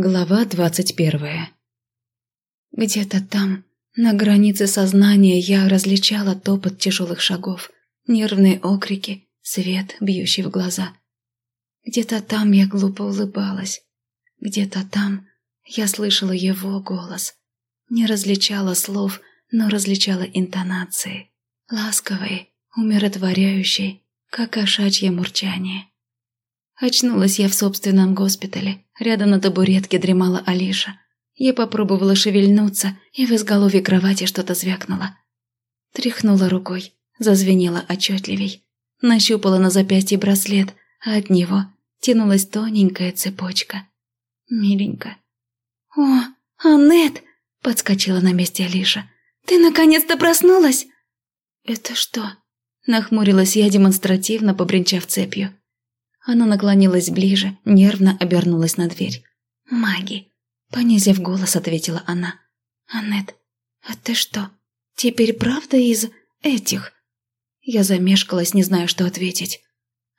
Глава двадцать первая Где-то там, на границе сознания, я различала топот тяжелых шагов, нервные окрики, свет, бьющий в глаза. Где-то там я глупо улыбалась. Где-то там я слышала его голос. Не различала слов, но различала интонации. Ласковые, умиротворяющие, как кошачье мурчание. Очнулась я в собственном госпитале. Рядом на табуретке дремала Алиша. Я попробовала шевельнуться, и в изголовье кровати что-то звякнуло. Тряхнула рукой, зазвенела отчетливей. Нащупала на запястье браслет, а от него тянулась тоненькая цепочка. Миленько. «О, Аннет!» – подскочила на месте Алиша. «Ты наконец-то проснулась?» «Это что?» – нахмурилась я, демонстративно побренчав цепью. Она наклонилась ближе, нервно обернулась на дверь. «Маги!» – понизив голос, ответила она. «Аннет, а ты что, теперь правда из этих?» Я замешкалась, не зная, что ответить.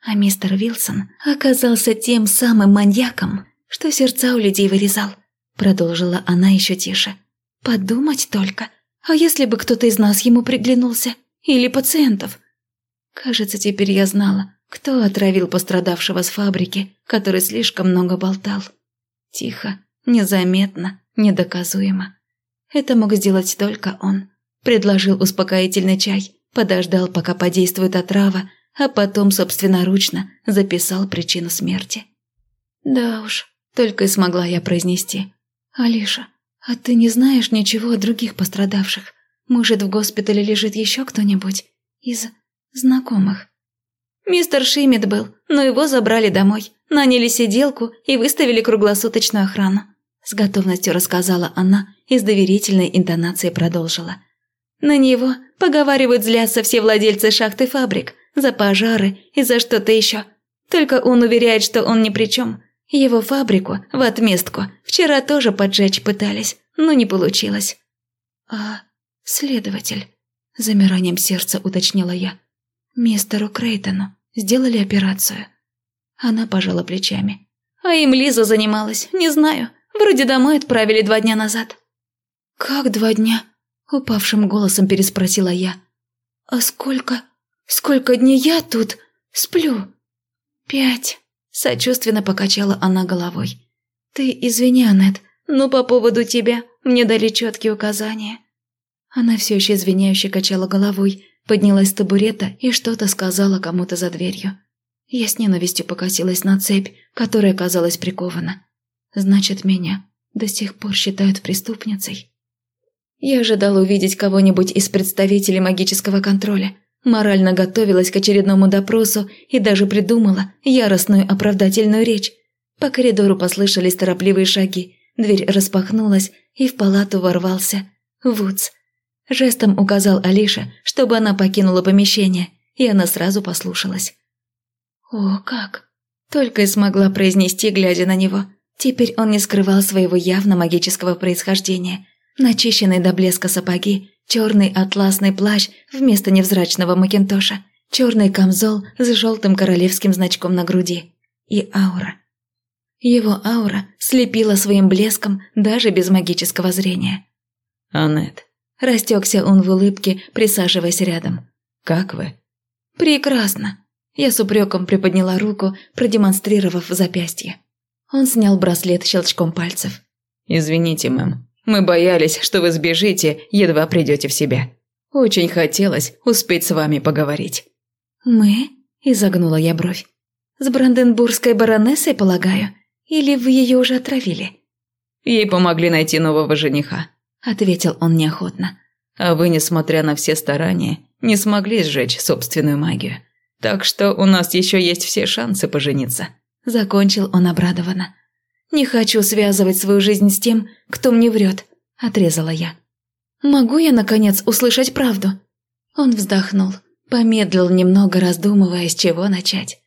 А мистер Вилсон оказался тем самым маньяком, что сердца у людей вырезал. Продолжила она еще тише. «Подумать только, а если бы кто-то из нас ему приглянулся? Или пациентов?» Кажется, теперь я знала, кто отравил пострадавшего с фабрики, который слишком много болтал? Тихо, незаметно, недоказуемо. Это мог сделать только он. Предложил успокоительный чай, подождал, пока подействует отрава, а потом собственноручно записал причину смерти. Да уж, только и смогла я произнести. «Алиша, а ты не знаешь ничего о других пострадавших? Может, в госпитале лежит еще кто-нибудь из знакомых?» Мистер Шимит был, но его забрали домой, наняли сиделку и выставили круглосуточную охрану. С готовностью рассказала она и с доверительной интонацией продолжила. На него, поговаривают, злятся все владельцы шахты фабрик, за пожары и за что-то еще. Только он уверяет, что он ни при чем. Его фабрику, в отместку, вчера тоже поджечь пытались, но не получилось. «А следователь?» – замиранием сердца уточнила я. «Мистеру Крейтону сделали операцию». Она пожала плечами. «А им Лиза занималась, не знаю. Вроде домой отправили два дня назад». «Как два дня?» – упавшим голосом переспросила я. «А сколько? Сколько дней я тут сплю?» «Пять», – сочувственно покачала она головой. «Ты извини, Аннет, но по поводу тебя мне дали четкие указания». Она все еще извиняюще качала головой, поднялась с табурета и что-то сказала кому-то за дверью. Я с ненавистью покосилась на цепь, которая казалась прикована. Значит, меня до сих пор считают преступницей. Я ожидала увидеть кого-нибудь из представителей магического контроля, морально готовилась к очередному допросу и даже придумала яростную оправдательную речь. По коридору послышались торопливые шаги, дверь распахнулась, и в палату ворвался Вудс – Жестом указал Алише, чтобы она покинула помещение, и она сразу послушалась. «О, как!» Только и смогла произнести, глядя на него. Теперь он не скрывал своего явно магического происхождения. Начищенные до блеска сапоги, черный атласный плащ вместо невзрачного макинтоша, черный камзол с желтым королевским значком на груди. И аура. Его аура слепила своим блеском даже без магического зрения. «Аннет, Растекся он в улыбке, присаживаясь рядом. «Как вы?» «Прекрасно». Я с упреком приподняла руку, продемонстрировав запястье. Он снял браслет щелчком пальцев. «Извините, мэм. Мы боялись, что вы сбежите, едва придете в себя. Очень хотелось успеть с вами поговорить». «Мы?» – изогнула я бровь. «С бранденбургской баронессой, полагаю? Или вы ее уже отравили?» Ей помогли найти нового жениха. – ответил он неохотно. «А вы, несмотря на все старания, не смогли сжечь собственную магию. Так что у нас еще есть все шансы пожениться». Закончил он обрадованно. «Не хочу связывать свою жизнь с тем, кто мне врет», – отрезала я. «Могу я, наконец, услышать правду?» Он вздохнул, помедлил немного, раздумывая, с чего начать.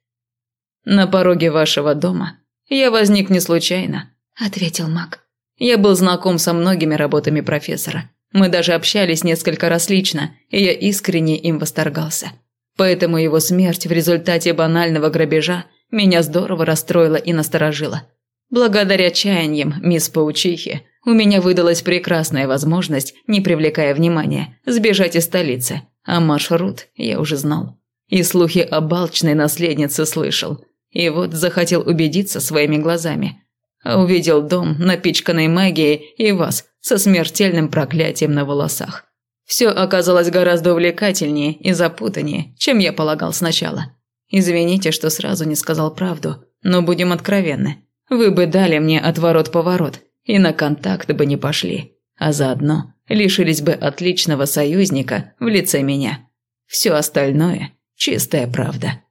«На пороге вашего дома я возник не случайно», – ответил маг. Я был знаком со многими работами профессора. Мы даже общались несколько раз лично, и я искренне им восторгался. Поэтому его смерть в результате банального грабежа меня здорово расстроила и насторожила. Благодаря чаяниям мисс Паучихи у меня выдалась прекрасная возможность, не привлекая внимания, сбежать из столицы, а маршрут я уже знал. И слухи о балчной наследнице слышал. И вот захотел убедиться своими глазами. Увидел дом, напичканный магией, и вас со смертельным проклятием на волосах. Все оказалось гораздо увлекательнее и запутаннее, чем я полагал сначала. Извините, что сразу не сказал правду, но будем откровенны. Вы бы дали мне отворот-поворот, и на контакт бы не пошли, а заодно лишились бы отличного союзника в лице меня. Все остальное – чистая правда.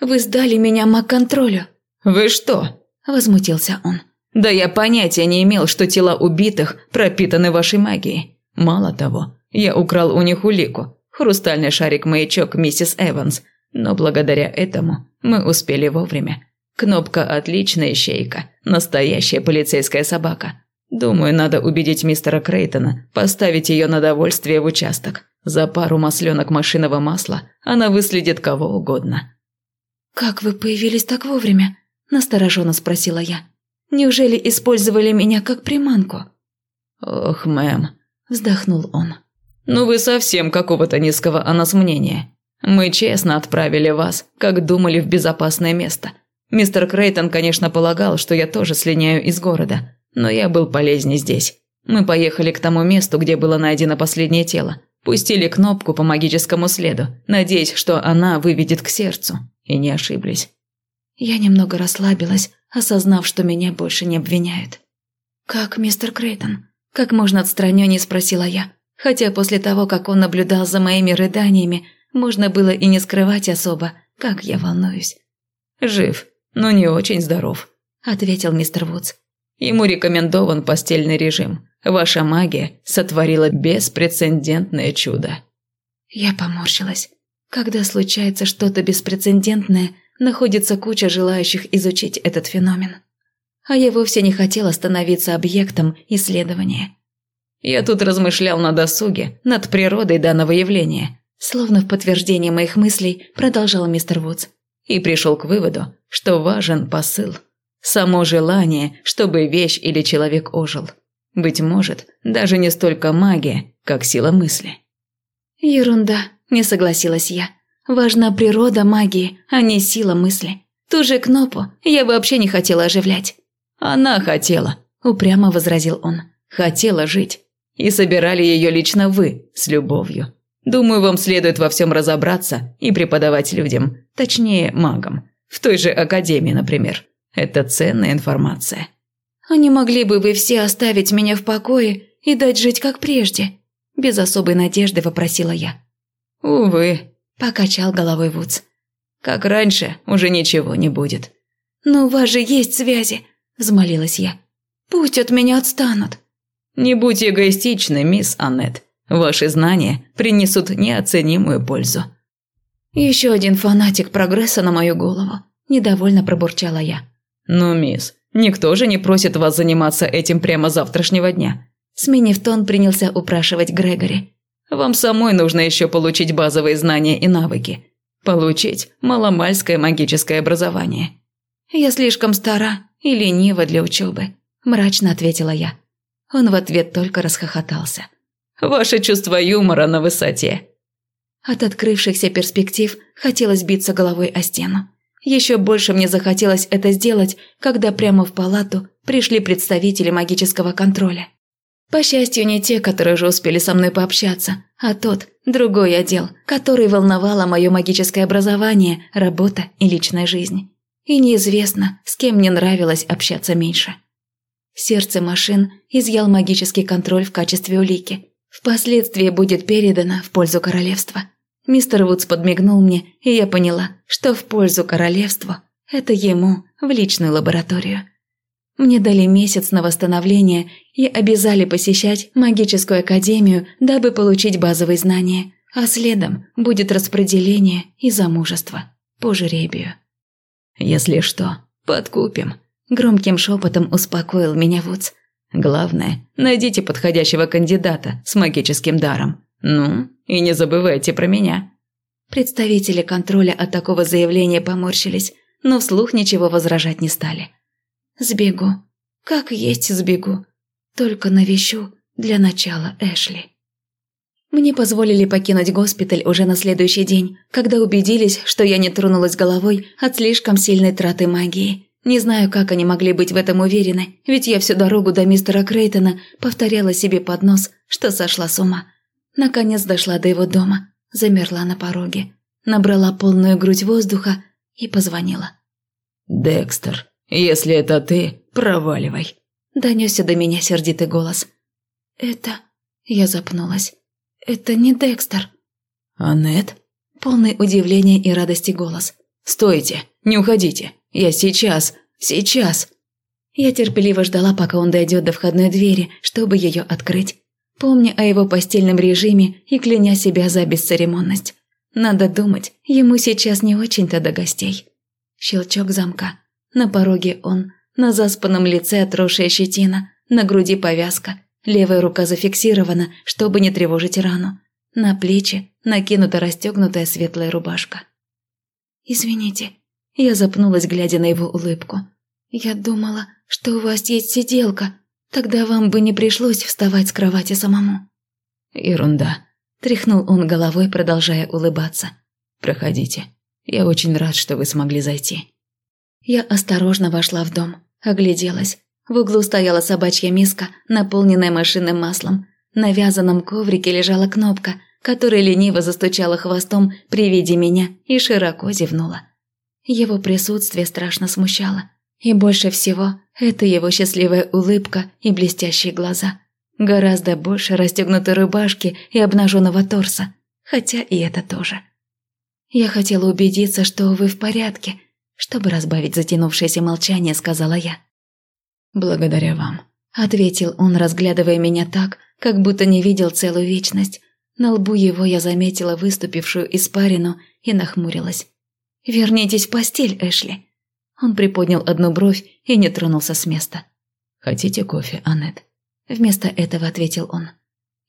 «Вы сдали меня маг-контролю». «Вы что?» – возмутился он. «Да я понятия не имел, что тела убитых пропитаны вашей магией. Мало того, я украл у них улику – хрустальный шарик-маячок миссис Эванс, но благодаря этому мы успели вовремя. Кнопка отличная щейка, настоящая полицейская собака. Думаю, надо убедить мистера Крейтона поставить ее на довольствие в участок. За пару масленок машинного масла она выследит кого угодно. «Как вы появились так вовремя?» – настороженно спросила я. «Неужели использовали меня как приманку?» «Ох, мэм», – вздохнул он. «Ну вы совсем какого-то низкого о нас мнения. Мы честно отправили вас, как думали, в безопасное место. Мистер Крейтон, конечно, полагал, что я тоже слиняю из города, но я был полезнее здесь. Мы поехали к тому месту, где было найдено последнее тело. Пустили кнопку по магическому следу, надеясь, что она выведет к сердцу. И не ошиблись. Я немного расслабилась, осознав, что меня больше не обвиняют. «Как, мистер Крейтон?» Как можно отстраненнее спросила я, хотя после того, как он наблюдал за моими рыданиями, можно было и не скрывать особо, как я волнуюсь. «Жив, но не очень здоров», – ответил мистер Вудс. «Ему рекомендован постельный режим. Ваша магия сотворила беспрецедентное чудо». Я поморщилась. Когда случается что-то беспрецедентное, находится куча желающих изучить этот феномен. А я вовсе не хотела становиться объектом исследования. Я тут размышлял на досуге, над природой данного явления. Словно в подтверждение моих мыслей продолжал мистер Вудс и пришел к выводу, что важен посыл. Само желание, чтобы вещь или человек ожил. Быть может, даже не столько магия, как сила мысли. «Ерунда», – не согласилась я. «Важна природа магии, а не сила мысли. Ту же Кнопу я вообще не хотела оживлять». «Она хотела», – упрямо возразил он. «Хотела жить. И собирали ее лично вы, с любовью. Думаю, вам следует во всем разобраться и преподавать людям, точнее, магам. В той же академии, например. Это ценная информация. А не могли бы вы все оставить меня в покое и дать жить как прежде? Без особой надежды вопросила я. Увы, покачал головой Вудс. Как раньше, уже ничего не будет. Но у вас же есть связи, взмолилась я. Пусть от меня отстанут. Не будьте эгоистичны, мисс Аннет. Ваши знания принесут неоценимую пользу». «Еще один фанатик прогресса на мою голову», – недовольно пробурчала я. «Ну, мисс, никто же не просит вас заниматься этим прямо завтрашнего дня». Сменив тон, принялся упрашивать Грегори. «Вам самой нужно еще получить базовые знания и навыки. Получить маломальское магическое образование». «Я слишком стара и ленива для учебы», – мрачно ответила я. Он в ответ только расхохотался. Ваше чувство юмора на высоте». От открывшихся перспектив хотелось биться головой о стену. Еще больше мне захотелось это сделать, когда прямо в палату пришли представители магического контроля. По счастью, не те, которые уже успели со мной пообщаться, а тот, другой отдел, который волновало мое магическое образование, работа и личная жизнь. И неизвестно, с кем мне нравилось общаться меньше. Сердце машин изъял магический контроль в качестве улики, Впоследствии будет передано в пользу королевства. Мистер Вудс подмигнул мне, и я поняла, что в пользу королевства – это ему в личную лабораторию. Мне дали месяц на восстановление и обязали посещать магическую академию, дабы получить базовые знания, а следом будет распределение и замужество по жребию. «Если что, подкупим», – громким шепотом успокоил меня Вудс – Главное, найдите подходящего кандидата с магическим даром. Ну, и не забывайте про меня». Представители контроля от такого заявления поморщились, но вслух ничего возражать не стали. Сбегу. Как есть сбегу. Только навещу для начала Эшли. Мне позволили покинуть госпиталь уже на следующий день, когда убедились, что я не тронулась головой от слишком сильной траты магии. Не знаю, как они могли быть в этом уверены, ведь я всю дорогу до мистера Крейтона повторяла себе под нос, что сошла с ума. Наконец дошла до его дома, замерла на пороге, набрала полную грудь воздуха и позвонила. «Декстер, если это ты, проваливай», – донесся до меня сердитый голос. «Это...» – я запнулась. «Это не Декстер». «Аннет?» – полный удивления и радости голос. «Стойте, не уходите, я сейчас, сейчас». Я терпеливо ждала, пока он дойдет до входной двери, чтобы ее открыть, помня о его постельном режиме и кляня себя за бесцеремонность. Надо думать, ему сейчас не очень-то до гостей. Щелчок замка. На пороге он, на заспанном лице отросшая щетина, на груди повязка, левая рука зафиксирована, чтобы не тревожить рану. На плечи накинута расстегнутая светлая рубашка. «Извините», я запнулась, глядя на его улыбку. «Я думала, что у вас есть сиделка, тогда вам бы не пришлось вставать с кровати самому». «Ерунда», – тряхнул он головой, продолжая улыбаться. «Проходите. Я очень рад, что вы смогли зайти». Я осторожно вошла в дом, огляделась. В углу стояла собачья миска, наполненная машинным маслом. На вязаном коврике лежала кнопка, которая лениво застучала хвостом при виде меня и широко зевнула. Его присутствие страшно смущало. И больше всего это его счастливая улыбка и блестящие глаза. Гораздо больше расстегнутой рубашки и обнаженного торса, хотя и это тоже. «Я хотела убедиться, что вы в порядке», чтобы разбавить затянувшееся молчание, сказала я. «Благодаря вам», – ответил он, разглядывая меня так, как будто не видел целую вечность. На лбу его я заметила выступившую испарину и нахмурилась. «Вернитесь в постель, Эшли». Он приподнял одну бровь и не тронулся с места. «Хотите кофе, Аннет?» Вместо этого ответил он.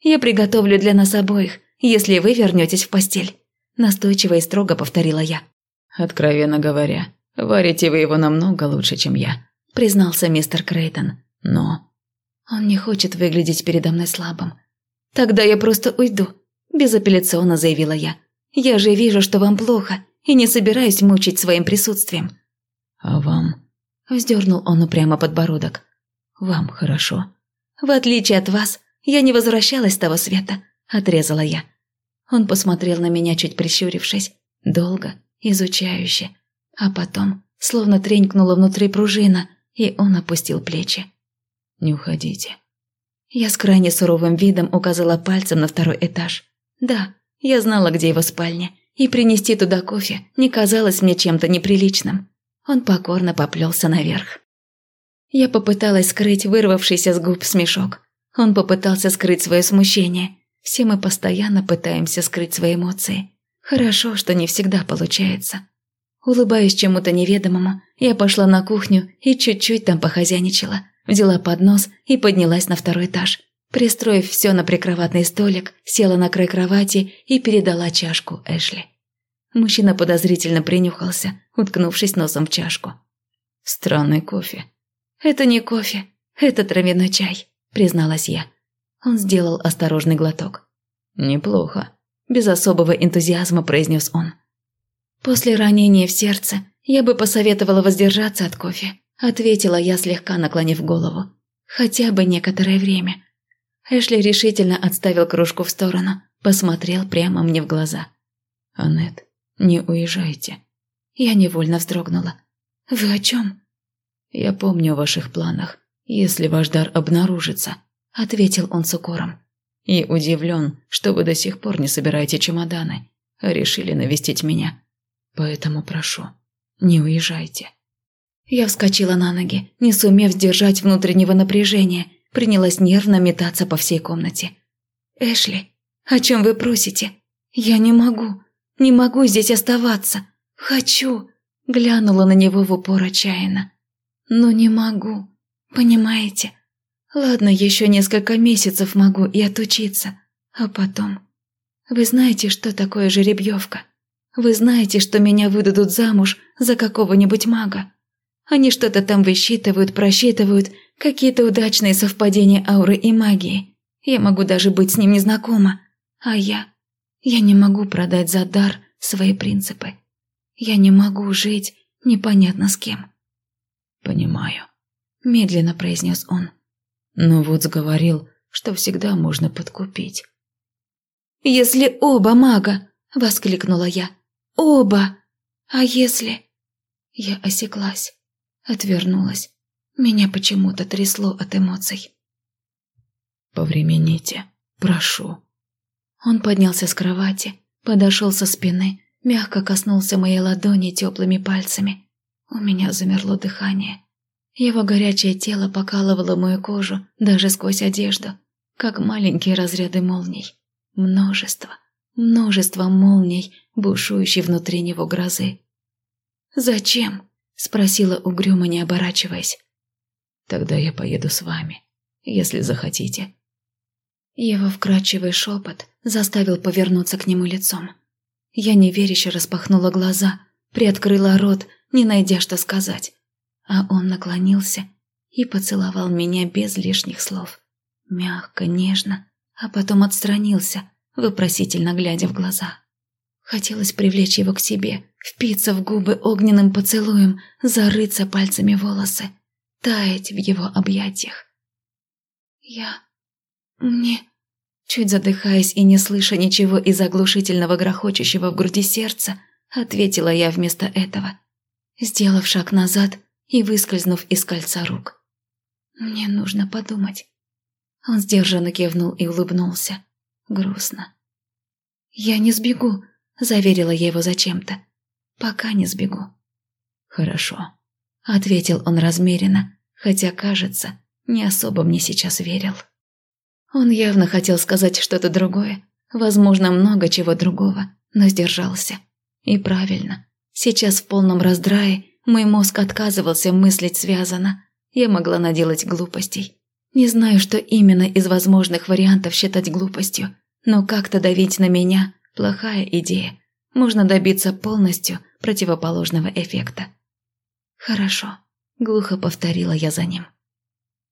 «Я приготовлю для нас обоих, если вы вернетесь в постель», настойчиво и строго повторила я. «Откровенно говоря, варите вы его намного лучше, чем я», признался мистер Крейтон. «Но...» «Он не хочет выглядеть передо мной слабым». «Тогда я просто уйду», безапелляционно заявила я. «Я же вижу, что вам плохо, и не собираюсь мучить своим присутствием». «А вам?» – вздернул он упрямо подбородок. «Вам хорошо». «В отличие от вас, я не возвращалась с того света», – отрезала я. Он посмотрел на меня, чуть прищурившись, долго, изучающе, а потом, словно тренькнула внутри пружина, и он опустил плечи. «Не уходите». Я с крайне суровым видом указала пальцем на второй этаж. Да, я знала, где его спальня, и принести туда кофе не казалось мне чем-то неприличным. Он покорно поплелся наверх. Я попыталась скрыть вырвавшийся с губ смешок. Он попытался скрыть свое смущение. Все мы постоянно пытаемся скрыть свои эмоции. Хорошо, что не всегда получается. Улыбаясь чему-то неведомому, я пошла на кухню и чуть-чуть там похозяйничала. Взяла поднос и поднялась на второй этаж. Пристроив все на прикроватный столик, села на край кровати и передала чашку Эшли. Мужчина подозрительно принюхался, уткнувшись носом в чашку. «Странный кофе». «Это не кофе, это травяной чай», – призналась я. Он сделал осторожный глоток. «Неплохо», – без особого энтузиазма произнес он. «После ранения в сердце я бы посоветовала воздержаться от кофе», – ответила я, слегка наклонив голову. «Хотя бы некоторое время. Эшли решительно отставил кружку в сторону, посмотрел прямо мне в глаза. «Аннет, не уезжайте». Я невольно вздрогнула. «Вы о чем?» «Я помню о ваших планах, если ваш дар обнаружится», — ответил он с укором. «И удивлен, что вы до сих пор не собираете чемоданы, а решили навестить меня. Поэтому прошу, не уезжайте». Я вскочила на ноги, не сумев сдержать внутреннего напряжения, принялась нервно метаться по всей комнате. «Эшли, о чем вы просите? Я не могу, не могу здесь оставаться. Хочу!» Глянула на него в упор отчаянно. «Но не могу, понимаете? Ладно, еще несколько месяцев могу и отучиться, а потом... Вы знаете, что такое жеребьевка? Вы знаете, что меня выдадут замуж за какого-нибудь мага? Они что-то там высчитывают, просчитывают, какие-то удачные совпадения ауры и магии. Я могу даже быть с ним незнакома. А я... Я не могу продать за дар свои принципы. Я не могу жить непонятно с кем. «Понимаю», – медленно произнес он. «Но вот сговорил, что всегда можно подкупить». «Если оба мага!» – воскликнула я. «Оба! А если...» Я осеклась, отвернулась. Меня почему-то трясло от эмоций. «Повремените, прошу». Он поднялся с кровати, подошел со спины, мягко коснулся моей ладони теплыми пальцами. У меня замерло дыхание. Его горячее тело покалывало мою кожу даже сквозь одежду, как маленькие разряды молний. Множество, множество молний, бушующей внутри него грозы. «Зачем?» – спросила угрюмо, не оборачиваясь. «Тогда я поеду с вами, если захотите». Его вкрадчивый шепот заставил повернуться к нему лицом. Я неверяще распахнула глаза, приоткрыла рот, не найдя что сказать. А он наклонился и поцеловал меня без лишних слов. Мягко, нежно, а потом отстранился, вопросительно глядя в глаза. Хотелось привлечь его к себе, впиться в губы огненным поцелуем, зарыться пальцами волосы, таять в его объятиях. «Я... мне...» Чуть задыхаясь и не слыша ничего из оглушительного грохочущего в груди сердца, ответила я вместо этого, сделав шаг назад и выскользнув из кольца рук. «Мне нужно подумать». Он сдержанно кивнул и улыбнулся. Грустно. «Я не сбегу», — заверила я его зачем-то. «Пока не сбегу». «Хорошо», — ответил он размеренно, хотя, кажется, не особо мне сейчас верил. Он явно хотел сказать что-то другое, возможно, много чего другого, но сдержался. И правильно. Сейчас в полном раздрае мой мозг отказывался мыслить связано. Я могла наделать глупостей. Не знаю, что именно из возможных вариантов считать глупостью, но как-то давить на меня – плохая идея. Можно добиться полностью противоположного эффекта. «Хорошо», – глухо повторила я за ним.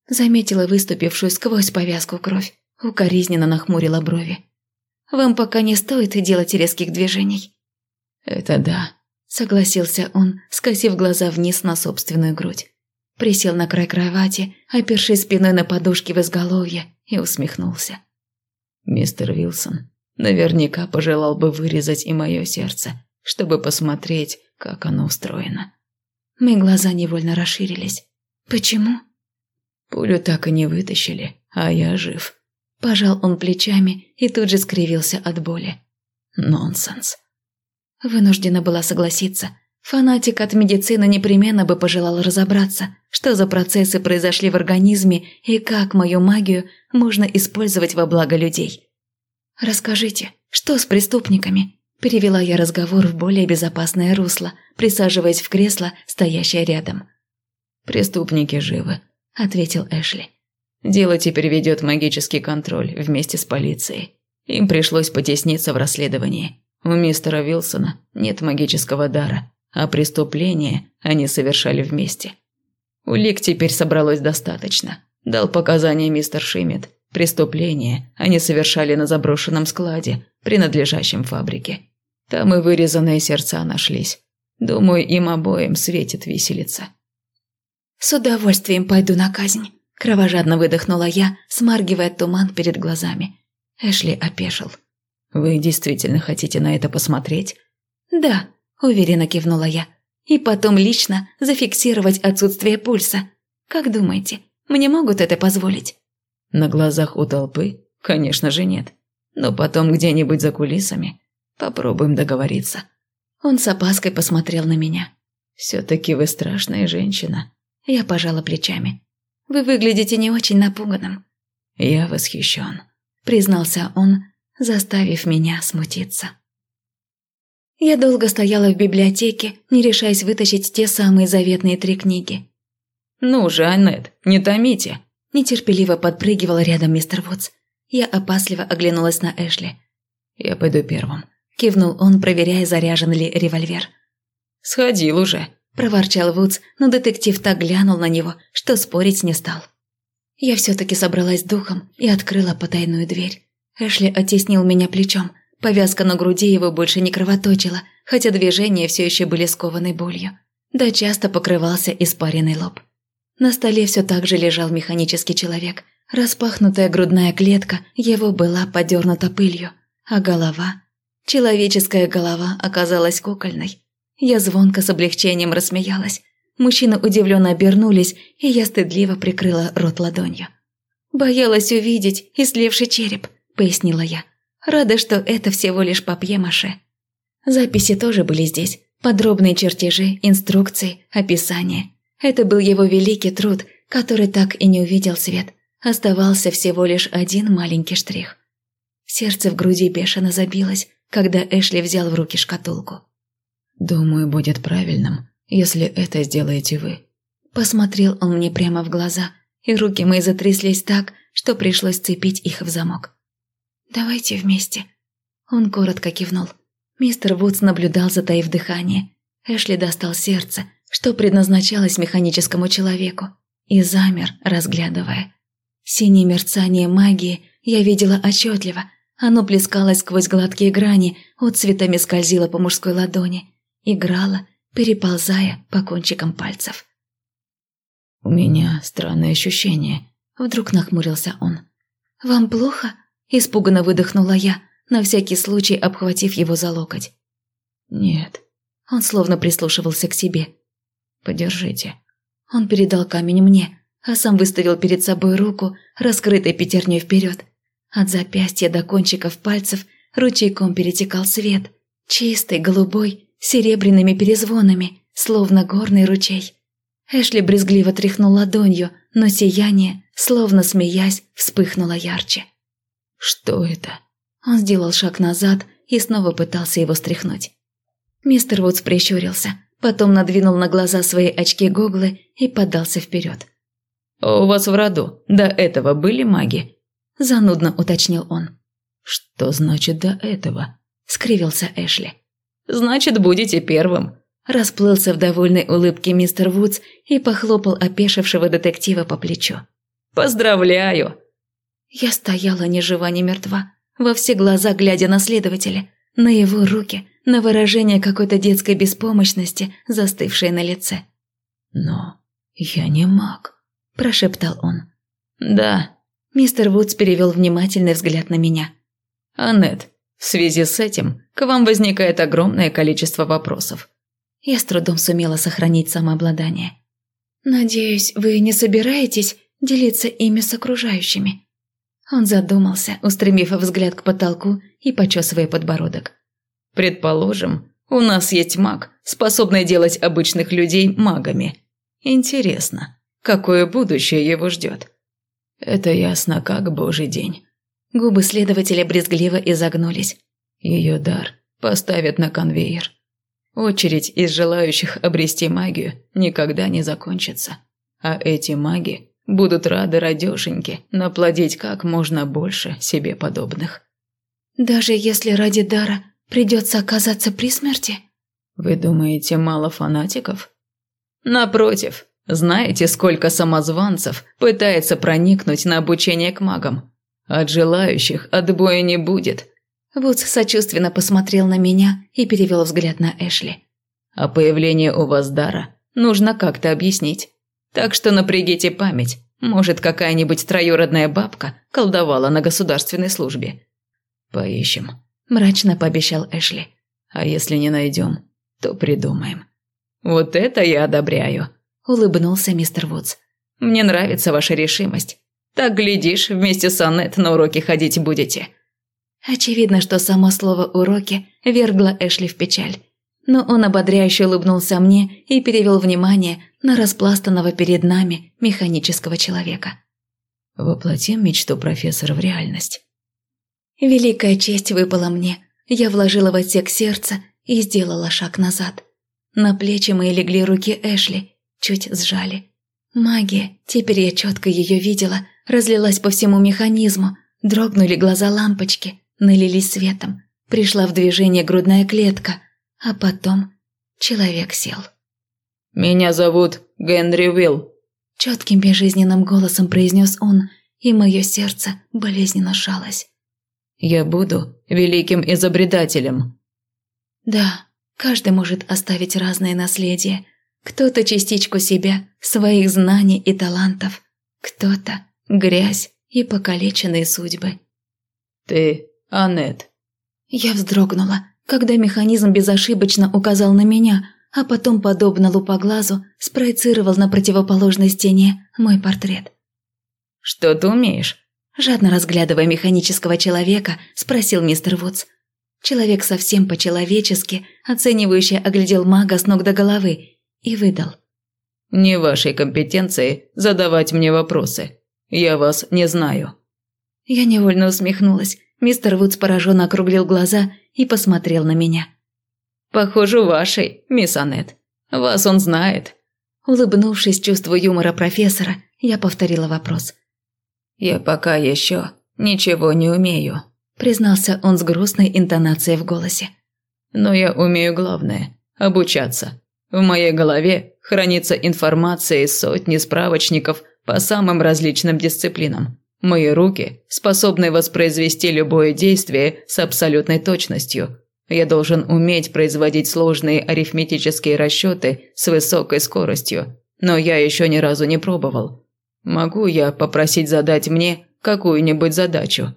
Заметила выступившую сквозь повязку кровь, укоризненно нахмурила брови. «Вам пока не стоит делать резких движений». «Это да», – согласился он, скосив глаза вниз на собственную грудь. Присел на край кровати, опершись спиной на подушке в изголовье, и усмехнулся. «Мистер Вилсон наверняка пожелал бы вырезать и мое сердце, чтобы посмотреть, как оно устроено». Мои глаза невольно расширились. «Почему?» Пулю так и не вытащили, а я жив. Пожал он плечами и тут же скривился от боли. Нонсенс. Вынуждена была согласиться. Фанатик от медицины непременно бы пожелал разобраться, что за процессы произошли в организме и как мою магию можно использовать во благо людей. «Расскажите, что с преступниками?» Перевела я разговор в более безопасное русло, присаживаясь в кресло, стоящее рядом. «Преступники живы. – ответил Эшли. «Дело теперь ведет магический контроль вместе с полицией. Им пришлось потесниться в расследовании. У мистера Вилсона нет магического дара, а преступление они совершали вместе. Улик теперь собралось достаточно. Дал показания мистер Шиммет. Преступление они совершали на заброшенном складе, принадлежащем фабрике. Там и вырезанные сердца нашлись. Думаю, им обоим светит виселица. «С удовольствием пойду на казнь», – кровожадно выдохнула я, смаргивая туман перед глазами. Эшли опешил. «Вы действительно хотите на это посмотреть?» «Да», – уверенно кивнула я. «И потом лично зафиксировать отсутствие пульса. Как думаете, мне могут это позволить?» «На глазах у толпы? Конечно же нет. Но потом где-нибудь за кулисами. Попробуем договориться». Он с опаской посмотрел на меня. «Все-таки вы страшная женщина», я пожала плечами. «Вы выглядите не очень напуганным». «Я восхищен», — признался он, заставив меня смутиться. Я долго стояла в библиотеке, не решаясь вытащить те самые заветные три книги. «Ну же, Аннет, не томите!» Нетерпеливо подпрыгивал рядом мистер Вудс. Я опасливо оглянулась на Эшли. «Я пойду первым», – кивнул он, проверяя, заряжен ли револьвер. «Сходил уже», – проворчал Вудс, но детектив так глянул на него, что спорить не стал. Я все-таки собралась духом и открыла потайную дверь. Эшли оттеснил меня плечом. Повязка на груди его больше не кровоточила, хотя движения все еще были скованы болью. Да часто покрывался испаренный лоб. На столе все так же лежал механический человек. Распахнутая грудная клетка его была подернута пылью, а голова... Человеческая голова оказалась кукольной. Я звонко с облегчением рассмеялась. Мужчины удивленно обернулись, и я стыдливо прикрыла рот ладонью. «Боялась увидеть истлевший череп», – пояснила я. «Рада, что это всего лишь папье-маше». Записи тоже были здесь. Подробные чертежи, инструкции, описания. Это был его великий труд, который так и не увидел свет. Оставался всего лишь один маленький штрих. Сердце в груди бешено забилось, когда Эшли взял в руки шкатулку. «Думаю, будет правильным, если это сделаете вы». Посмотрел он мне прямо в глаза, и руки мои затряслись так, что пришлось цепить их в замок. «Давайте вместе». Он коротко кивнул. Мистер Вудс наблюдал, затаив дыхание. Эшли достал сердце, что предназначалось механическому человеку, и замер, разглядывая. Синее мерцание магии я видела отчетливо. Оно плескалось сквозь гладкие грани, отцветами скользило по мужской ладони играла, переползая по кончикам пальцев. «У меня странное ощущение», — вдруг нахмурился он. «Вам плохо?» – испуганно выдохнула я, на всякий случай обхватив его за локоть. «Нет». Он словно прислушивался к себе. «Подержите». Он передал камень мне, а сам выставил перед собой руку, раскрытой пятерней вперед. От запястья до кончиков пальцев ручейком перетекал свет, чистый, голубой серебряными перезвонами, словно горный ручей. Эшли брезгливо тряхнул ладонью, но сияние, словно смеясь, вспыхнуло ярче. «Что это?» Он сделал шаг назад и снова пытался его стряхнуть. Мистер Вудс прищурился, потом надвинул на глаза свои очки-гоглы и подался вперед. «У вас в роду до этого были маги?» – занудно уточнил он. «Что значит «до этого»?» – скривился Эшли. Значит, будете первым». Расплылся в довольной улыбке мистер Вудс и похлопал опешившего детектива по плечу. «Поздравляю!» Я стояла ни жива, ни мертва, во все глаза глядя на следователя, на его руки, на выражение какой-то детской беспомощности, застывшее на лице. «Но я не маг», – прошептал он. «Да». Мистер Вудс перевел внимательный взгляд на меня. «Аннет, в связи с этим к вам возникает огромное количество вопросов. Я с трудом сумела сохранить самообладание. «Надеюсь, вы не собираетесь делиться ими с окружающими?» Он задумался, устремив взгляд к потолку и почесывая подбородок. «Предположим, у нас есть маг, способный делать обычных людей магами. Интересно, какое будущее его ждет?» «Это ясно, как божий день. Губы следователя брезгливо изогнулись. Ее дар поставят на конвейер. Очередь из желающих обрести магию никогда не закончится. А эти маги будут рады радешеньке наплодить как можно больше себе подобных. Даже если ради дара придется оказаться при смерти? Вы думаете, мало фанатиков? Напротив, знаете, сколько самозванцев пытается проникнуть на обучение к магам? От желающих отбоя не будет. Вудс сочувственно посмотрел на меня и перевел взгляд на Эшли. А появление у вас дара нужно как-то объяснить. Так что напрягите память. Может, какая-нибудь троюродная бабка колдовала на государственной службе. Поищем, мрачно пообещал Эшли. А если не найдем, то придумаем. Вот это я одобряю, улыбнулся мистер Вудс. Мне нравится ваша решимость. Так, глядишь, вместе с Аннет на уроки ходить будете». Очевидно, что само слово «уроки» вергло Эшли в печаль. Но он ободряюще улыбнулся мне и перевел внимание на распластанного перед нами механического человека. «Воплотим мечту профессора в реальность». Великая честь выпала мне. Я вложила в отсек сердца и сделала шаг назад. На плечи мои легли руки Эшли, чуть сжали. Магия, теперь я четко ее видела, разлилась по всему механизму, дрогнули глаза лампочки, налились светом, пришла в движение грудная клетка, а потом человек сел. Меня зовут Генри Уилл. Четким безжизненным голосом произнес он, и мое сердце болезненно шалось. Я буду великим изобретателем. Да, каждый может оставить разное наследие. Кто-то частичку себя, своих знаний и талантов. Кто-то грязь и покалеченные судьбы. Ты, Аннет. Я вздрогнула, когда механизм безошибочно указал на меня, а потом, подобно лупоглазу, спроецировал на противоположной стене мой портрет. «Что ты умеешь?» Жадно разглядывая механического человека, спросил мистер Вудс. Человек совсем по-человечески, оценивающе оглядел мага с ног до головы и выдал. «Не вашей компетенции задавать мне вопросы. Я вас не знаю». Я невольно усмехнулась. Мистер Вудс пораженно округлил глаза и посмотрел на меня. «Похоже, вашей, мисс Аннет. Вас он знает». Улыбнувшись чувству юмора профессора, я повторила вопрос. «Я пока еще ничего не умею», – признался он с грустной интонацией в голосе. «Но я умею главное – обучаться. В моей голове хранится информация из сотни справочников по самым различным дисциплинам. Мои руки способны воспроизвести любое действие с абсолютной точностью. Я должен уметь производить сложные арифметические расчеты с высокой скоростью, но я еще ни разу не пробовал. Могу я попросить задать мне какую-нибудь задачу?»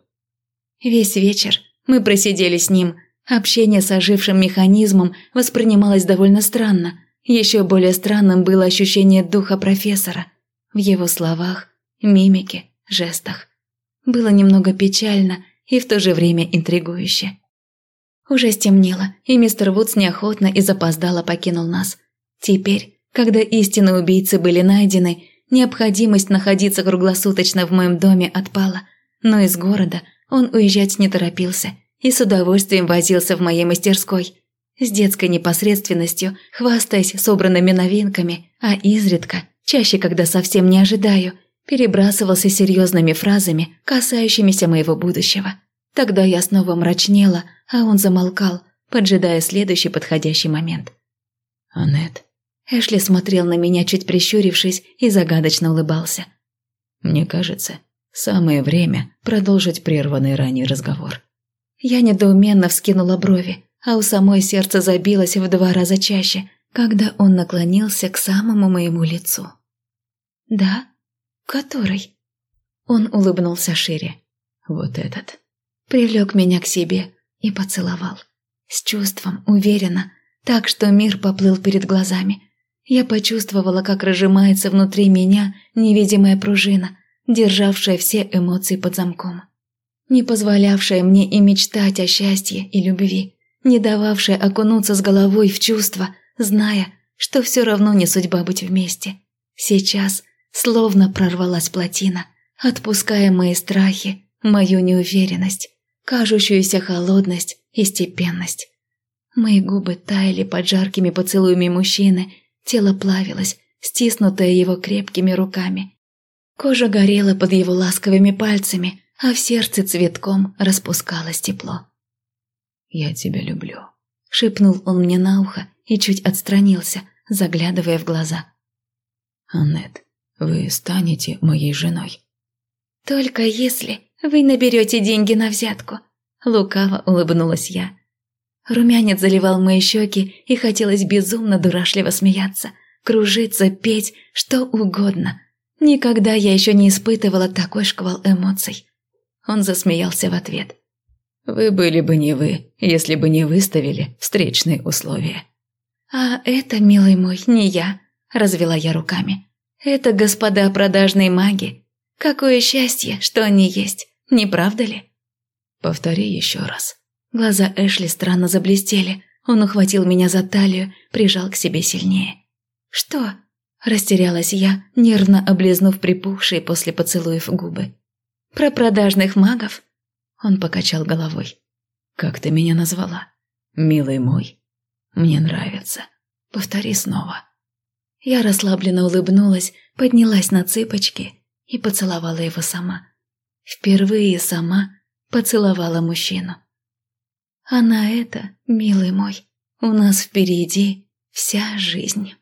Весь вечер мы просидели с ним. Общение с ожившим механизмом воспринималось довольно странно. Еще более странным было ощущение духа профессора. В его словах, мимике, жестах. Было немного печально и в то же время интригующе. Уже стемнело, и мистер Вудс неохотно и запоздало покинул нас. Теперь, когда истинные убийцы были найдены, необходимость находиться круглосуточно в моем доме отпала, но из города он уезжать не торопился и с удовольствием возился в моей мастерской, с детской непосредственностью, хвастаясь собранными новинками, а изредка, чаще когда совсем не ожидаю – перебрасывался серьезными фразами, касающимися моего будущего. Тогда я снова мрачнела, а он замолкал, поджидая следующий подходящий момент. «Аннет». Эшли смотрел на меня, чуть прищурившись, и загадочно улыбался. «Мне кажется, самое время продолжить прерванный ранее разговор». Я недоуменно вскинула брови, а у самой сердце забилось в два раза чаще, когда он наклонился к самому моему лицу. «Да?» «Который?» Он улыбнулся шире. «Вот этот». Привлек меня к себе и поцеловал. С чувством, уверенно, так что мир поплыл перед глазами. Я почувствовала, как разжимается внутри меня невидимая пружина, державшая все эмоции под замком. Не позволявшая мне и мечтать о счастье и любви, не дававшая окунуться с головой в чувства, зная, что все равно не судьба быть вместе. Сейчас – Словно прорвалась плотина, отпуская мои страхи, мою неуверенность, кажущуюся холодность и степенность. Мои губы таяли под жаркими поцелуями мужчины, тело плавилось, стиснутое его крепкими руками. Кожа горела под его ласковыми пальцами, а в сердце цветком распускалось тепло. «Я тебя люблю», — шепнул он мне на ухо и чуть отстранился, заглядывая в глаза. «Аннет, вы станете моей женой. Только если вы наберете деньги на взятку. Лукаво улыбнулась я. Румянец заливал мои щеки, и хотелось безумно дурашливо смеяться, кружиться, петь, что угодно. Никогда я еще не испытывала такой шквал эмоций. Он засмеялся в ответ. «Вы были бы не вы, если бы не выставили встречные условия». «А это, милый мой, не я», – развела я руками. Это господа продажные маги. Какое счастье, что они есть, не правда ли? Повтори еще раз. Глаза Эшли странно заблестели. Он ухватил меня за талию, прижал к себе сильнее. «Что?» – растерялась я, нервно облизнув припухшие после поцелуев губы. «Про продажных магов?» Он покачал головой. «Как ты меня назвала? Милый мой. Мне нравится. Повтори снова». Я расслабленно улыбнулась, поднялась на цыпочки и поцеловала его сама. Впервые сама поцеловала мужчину. А на это, милый мой, у нас впереди вся жизнь.